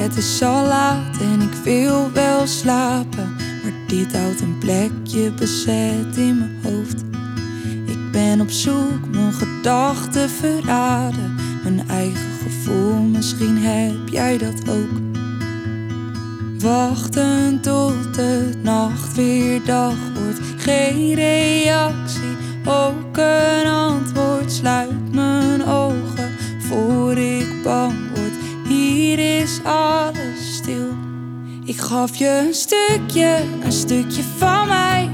Het is al laat en ik wil wel slapen, maar dit houdt een plekje bezet in mijn hoofd. Ik ben op zoek, mijn gedachten verraden, mijn eigen gevoel, misschien heb jij dat ook. Wachten tot de nacht weer dag wordt, geen reactie, ook een Ik gaf je een stukje, een stukje van mij.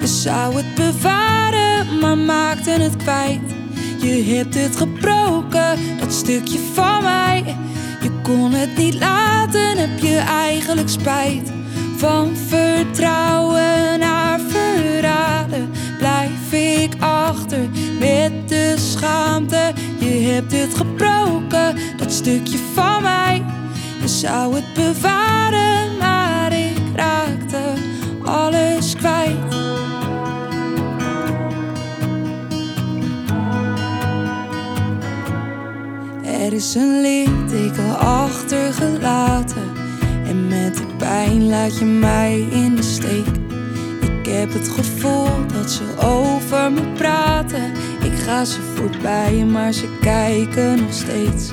Je zou het bewaren, maar maakte het kwijt. Je hebt het gebroken, dat stukje van mij. Je kon het niet laten, heb je eigenlijk spijt. Van vertrouwen naar verraden blijf ik achter met de schaamte. Je hebt het gebroken, dat stukje van mij. Je zou het bewaren, Er is een litteken achtergelaten en met de pijn laat je mij in de steek. Ik heb het gevoel dat ze over me praten. Ik ga ze voorbij, maar ze kijken nog steeds.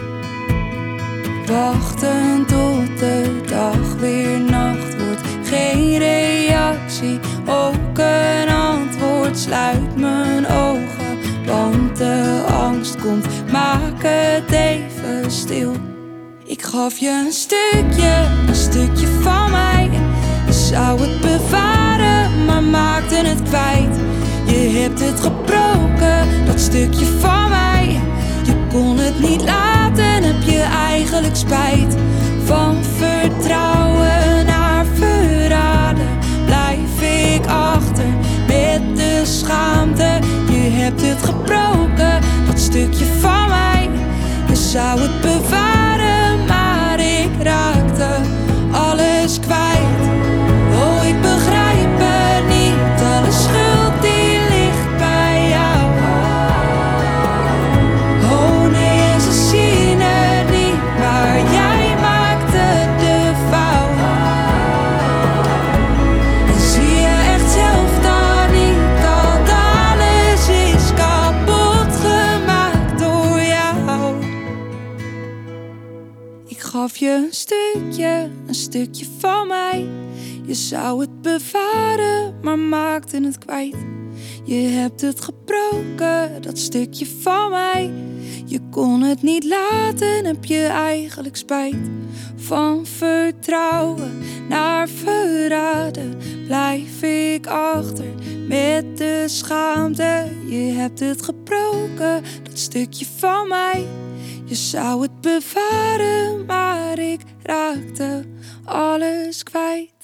Wachten tot de dag weer nacht wordt. Geen reactie, ook een antwoord. Sluit de komt. Maak het even stil. Ik gaf je een stukje, een stukje van mij. Je zou het bewaren, maar maakte het kwijt. Je hebt het gebroken, dat stukje van mij. Je kon het niet laten, heb je eigenlijk spijt. Van vertrouwen naar verraden blijf ik achter met de schaamte. Je hebt het gebroken, dat stukje van mij. Je zou het bewaren, gaf je een stukje, een stukje van mij. Je zou het bewaren, maar maakte het kwijt. Je hebt het gebroken, dat stukje van mij. Je kon het niet laten, heb je eigenlijk spijt. Van vertrouwen naar verraden blijf ik achter met de schaamte. Je hebt het gebroken, dat stukje van mij. Je zou het bewaren, maar ik raakte alles kwijt.